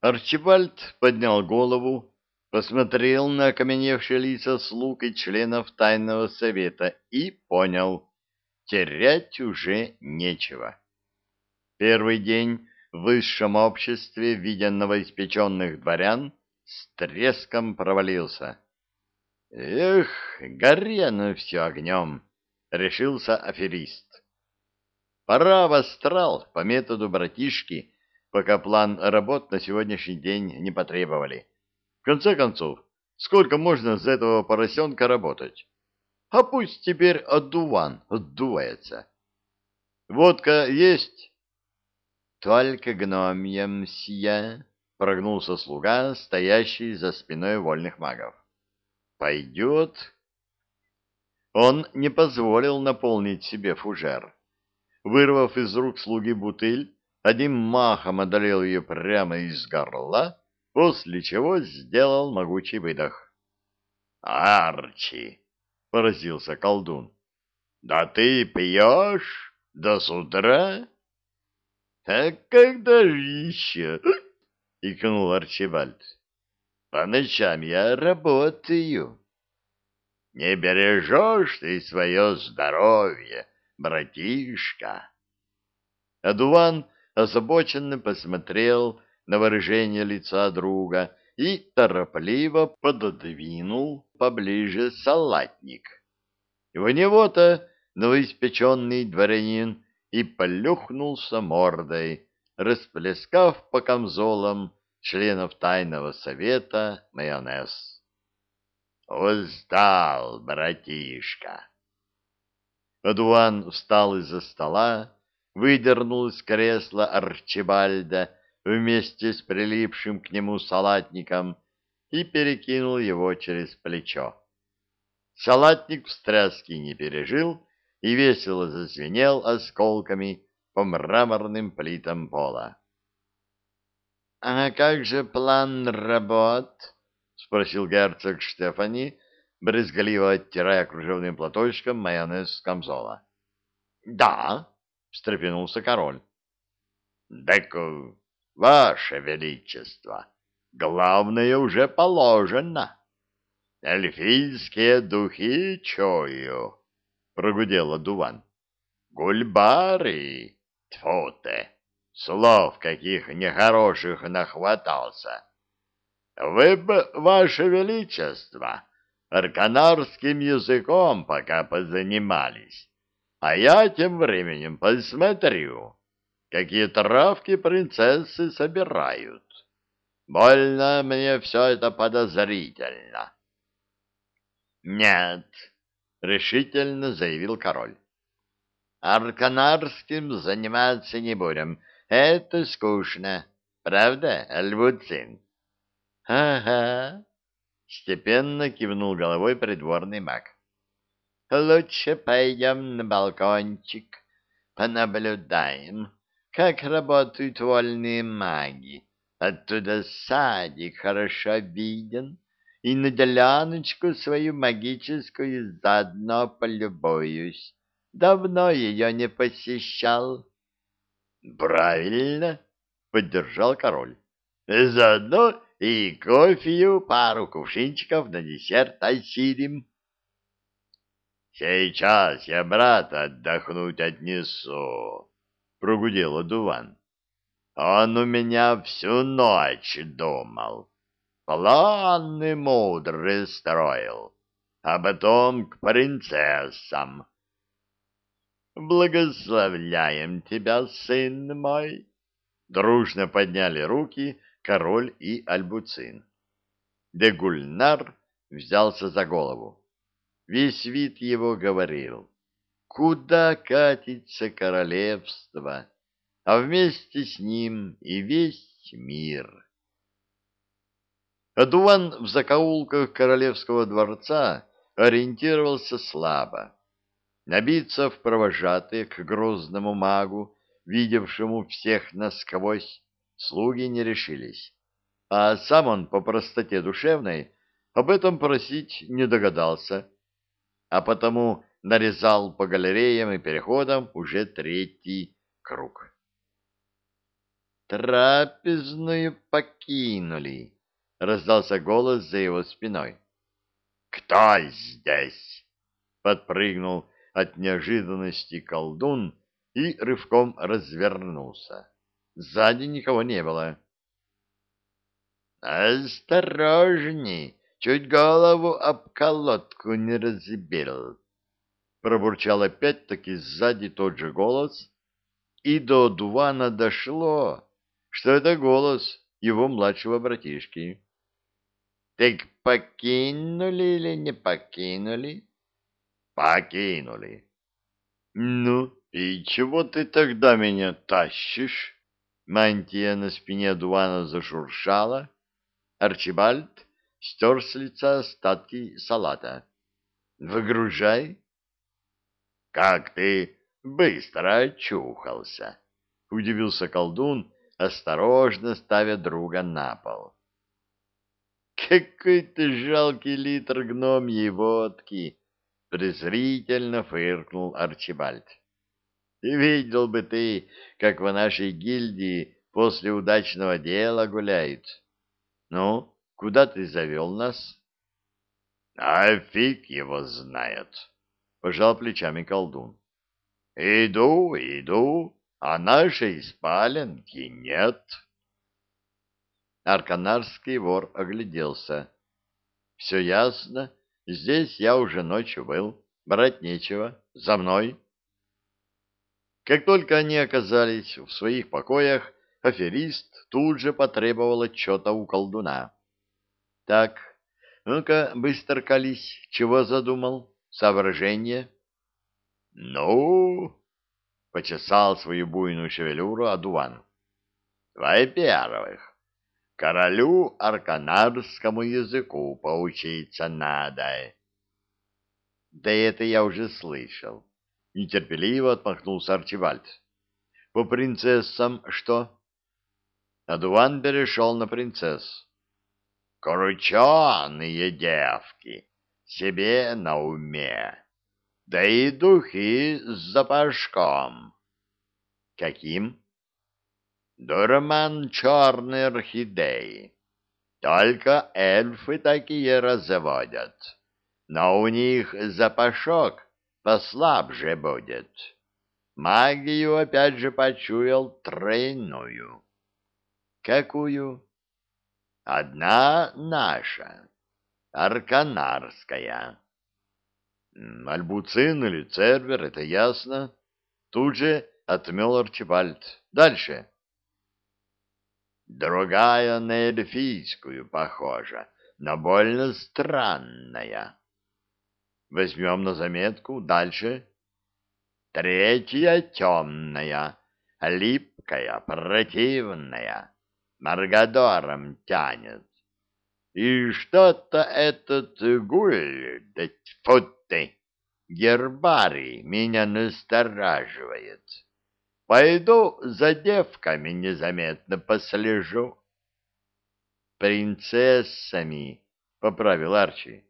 Арчибальд поднял голову, посмотрел на окаменевшие лица слуг и членов тайного совета и понял, терять уже нечего. Первый день в высшем обществе видя новоиспеченных дворян с треском провалился. «Эх, гори оно все огнем!» — решился аферист. «Пора в астрал по методу братишки» пока план работ на сегодняшний день не потребовали. В конце концов, сколько можно за этого поросенка работать? А пусть теперь отдуван отдувается. Водка есть? Только гномья, мсье, прогнулся слуга, стоящий за спиной вольных магов. Пойдет? Он не позволил наполнить себе фужер. Вырвав из рук слуги бутыль, одним махом одолел ее прямо из горла, после чего сделал могучий выдох. «Арчи!» — поразился колдун. «Да ты пьешь до с утра?» «А когда же еще?» — икнул Арчибальд. «По ночам я работаю». «Не бережешь ты свое здоровье, братишка!» Адуван озабоченно посмотрел на выражение лица друга и торопливо пододвинул поближе салатник. В него-то новоиспеченный дворянин и плюхнулся мордой, расплескав по камзолам членов тайного совета майонез. «Устал, братишка!» Адуан встал из-за стола, выдернул из кресла Арчибальда вместе с прилипшим к нему салатником и перекинул его через плечо. Салатник встряски не пережил и весело зазвенел осколками по мраморным плитам пола. — А как же план работ? — спросил герцог Штефани, брезгливо оттирая кружевным платочком майонез с камзола. — Да, — встрепенулся король. — Так, ваше величество, главное уже положено. Эльфийские духи чую, — прогудел одуван. — Гульбары, тьфу слов каких нехороших нахватался. Вы бы, ваше величество, арканарским языком пока позанимались а я тем временем посмотрю, какие травки принцессы собирают. Больно мне все это подозрительно. Нет, решительно заявил король. Арканарским заниматься не будем. Это скучно. Правда, Альбуцин? Ага. Степенно кивнул головой придворный маг. Лучше пойдем на балкончик, понаблюдаем, как работают вольные маги. Оттуда садик хорошо виден, и на деляночку свою магическую заодно полюбуюсь. Давно ее не посещал. — Правильно, — поддержал король. — Заодно и кофею пару кувшинчиков на десерт осилим. Сейчас я брата отдохнуть отнесу, — прогудел одуван. Он у меня всю ночь думал, планы мудрые строил, а потом к принцессам. Благословляем тебя, сын мой! Дружно подняли руки король и Альбуцин. Дегульнар взялся за голову. Весь вид его говорил, куда катится королевство, а вместе с ним и весь мир. Адуан в закоулках королевского дворца ориентировался слабо. Набиться в провожатые к грозному магу, видевшему всех насквозь, слуги не решились. А сам он по простоте душевной об этом просить не догадался, а потому нарезал по галереям и переходам уже третий круг. трапезную покинули, — раздался голос за его спиной. — Кто здесь? — подпрыгнул от неожиданности колдун и рывком развернулся. Сзади никого не было. «Осторожней! Чуть голову об колодку не разбил!» Пробурчал опять-таки сзади тот же голос, и до Дувана дошло, что это голос его младшего братишки. «Так покинули или не покинули?» «Покинули». «Ну, и чего ты тогда меня тащишь?» Мантия на спине Дувана зашуршала. Арчибальд стер с лица остатки салата. «Выгружай». «Как ты быстро очухался!» — удивился колдун, осторожно ставя друга на пол. «Какой ты жалкий литр гномьей водки!» — презрительно фыркнул Арчибальд. «Видел бы ты, как в нашей гильдии после удачного дела гуляют. Ну, куда ты завел нас?» «А фиг его знает!» — пожал плечами колдун. «Иду, иду, а нашей спаленки нет». Арканарский вор огляделся. «Все ясно. Здесь я уже ночью был. Брать нечего. За мной». Как только они оказались в своих покоях, аферист тут же потребовал отчета у колдуна. «Так, ну-ка, быстро колись, чего задумал? Соображение?» «Ну...» — почесал свою буйную шевелюру Адуван. «Во-первых, королю арканарскому языку поучиться надо». «Да это я уже слышал». Нетерпеливо отмахнулся Арчибальд. «По принцессам что?» Адуван перешел на принцесс. «Крученые девки, себе на уме» да и духи с запашком. Каким? Дурман черной орхидеи. Только эльфы такие разводят, но у них запашок послабже будет. Магию опять же почуял тройную. Какую? Одна наша, арканарская. Альбуцин или Цербер, это ясно. Тут же отмел Арчибальд. Дальше. Другая на эльфийскую похожа, но больно странная. Возьмем на заметку. Дальше. Третья темная, липкая, противная, Маргадором тянет. И что-то этот гуль, да тьфу ты, гербарий меня настораживает. Пойду за девками незаметно послежу. Принцессами, — поправил Арчи.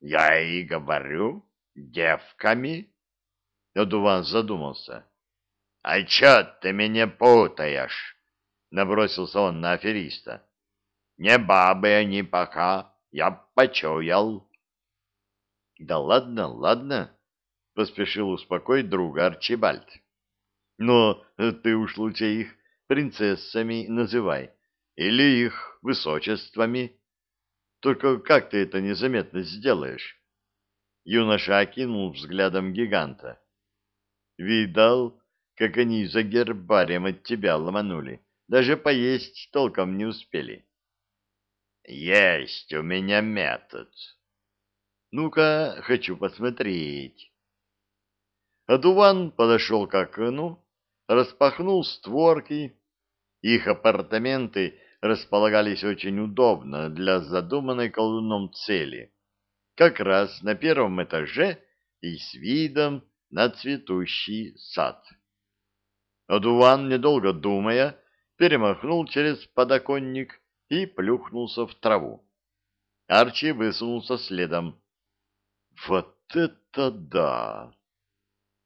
Я и говорю, девками. Одуван задумался. — А чё ты меня путаешь? — набросился он на афериста. — Не бабы они пока, я почуял. Да ладно, ладно, поспешил успокоить друга Арчибальд. Но ты уж лучше их принцессами называй, или их высочествами. Только как ты это незаметно сделаешь? Юноша окинул взглядом гиганта. Видал, как они за гербарием от тебя ломанули. Даже поесть толком не успели. Есть у меня метод, ну-ка, хочу посмотреть. Адуван подошел к окну, распахнул створки. Их апартаменты располагались очень удобно для задуманной колдуном цели. Как раз на первом этаже и с видом на цветущий сад. Адуван, недолго думая, перемахнул через подоконник и плюхнулся в траву. Арчи высунулся следом. Вот это да!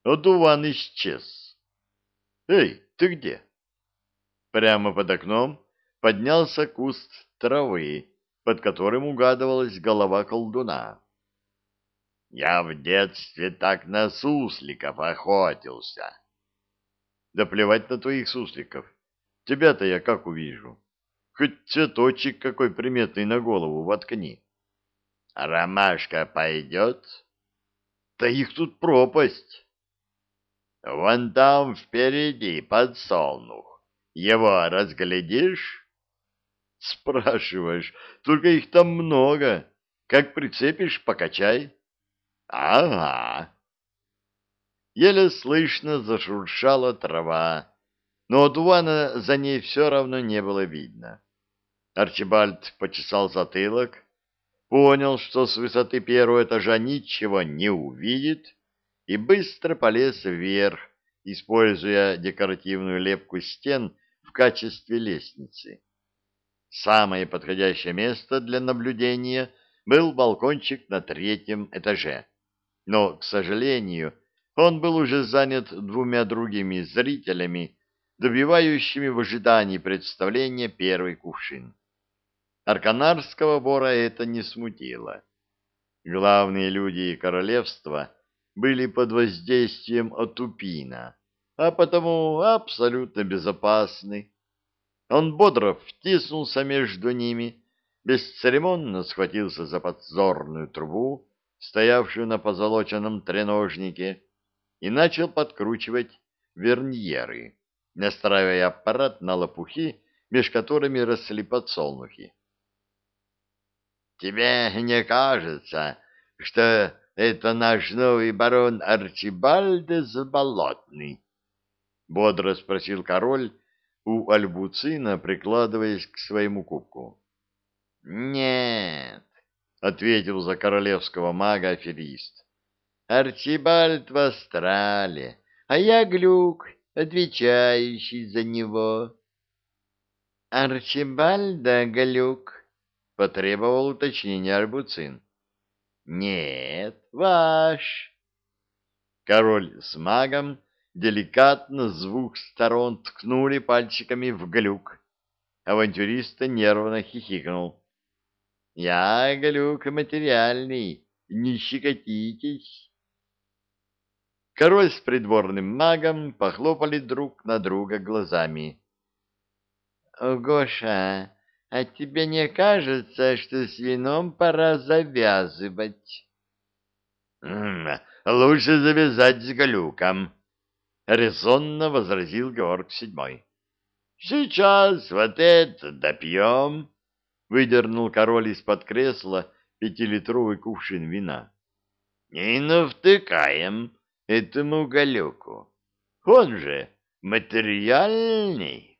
Одуван исчез. Эй, ты где? Прямо под окном поднялся куст травы, под которым угадывалась голова колдуна. «Я в детстве так на сусликов охотился». «Да плевать на твоих сусликов. Тебя-то я как увижу. Хоть цветочек какой приметный на голову воткни». «Ромашка пойдет?» «Да их тут пропасть». «Вон там впереди подсолнух. Его разглядишь?» «Спрашиваешь, только их там много. Как прицепишь, покачай». «Ага». Еле слышно зашуршала трава, но Дуана за ней все равно не было видно. Арчибальд почесал затылок, понял, что с высоты первого этажа ничего не увидит, и быстро полез вверх, используя декоративную лепку стен в качестве лестницы. Самое подходящее место для наблюдения был балкончик на третьем этаже. Но, к сожалению, он был уже занят двумя другими зрителями, добивающими в ожидании представления первый кувшин. Арканарского вора это не смутило. Главные люди королевства были под воздействием Атупина, а потому абсолютно безопасны. Он бодро втиснулся между ними, бесцеремонно схватился за подзорную трубу, стоявшую на позолоченном треножнике, и начал подкручивать верньеры, настраивая аппарат на лопухи, меж которыми росли подсолнухи. «Тебе не кажется, что это наш новый барон Арчибальдес Болотный?» — бодро спросил король у Альбуцина, прикладываясь к своему кубку. «Нет», — ответил за королевского мага аферист. Арчибальд в астрале, а я глюк, отвечающий за него. Арчибальда глюк, потребовал уточнения Арбуцин. Нет, ваш. Король с магом деликатно с двух сторон ткнули пальчиками в глюк. Авантюриста нервно хихикнул. Я глюк материальный, не щекотитесь. Король с придворным магом похлопали друг на друга глазами. — Гоша, а тебе не кажется, что с вином пора завязывать? — Лучше завязать с галюком, — резонно возразил Георг Седьмой. — Сейчас вот это допьем, — выдернул король из-под кресла пятилитровый кувшин вина. — И навтыкаем этому галюку. Он же материальный.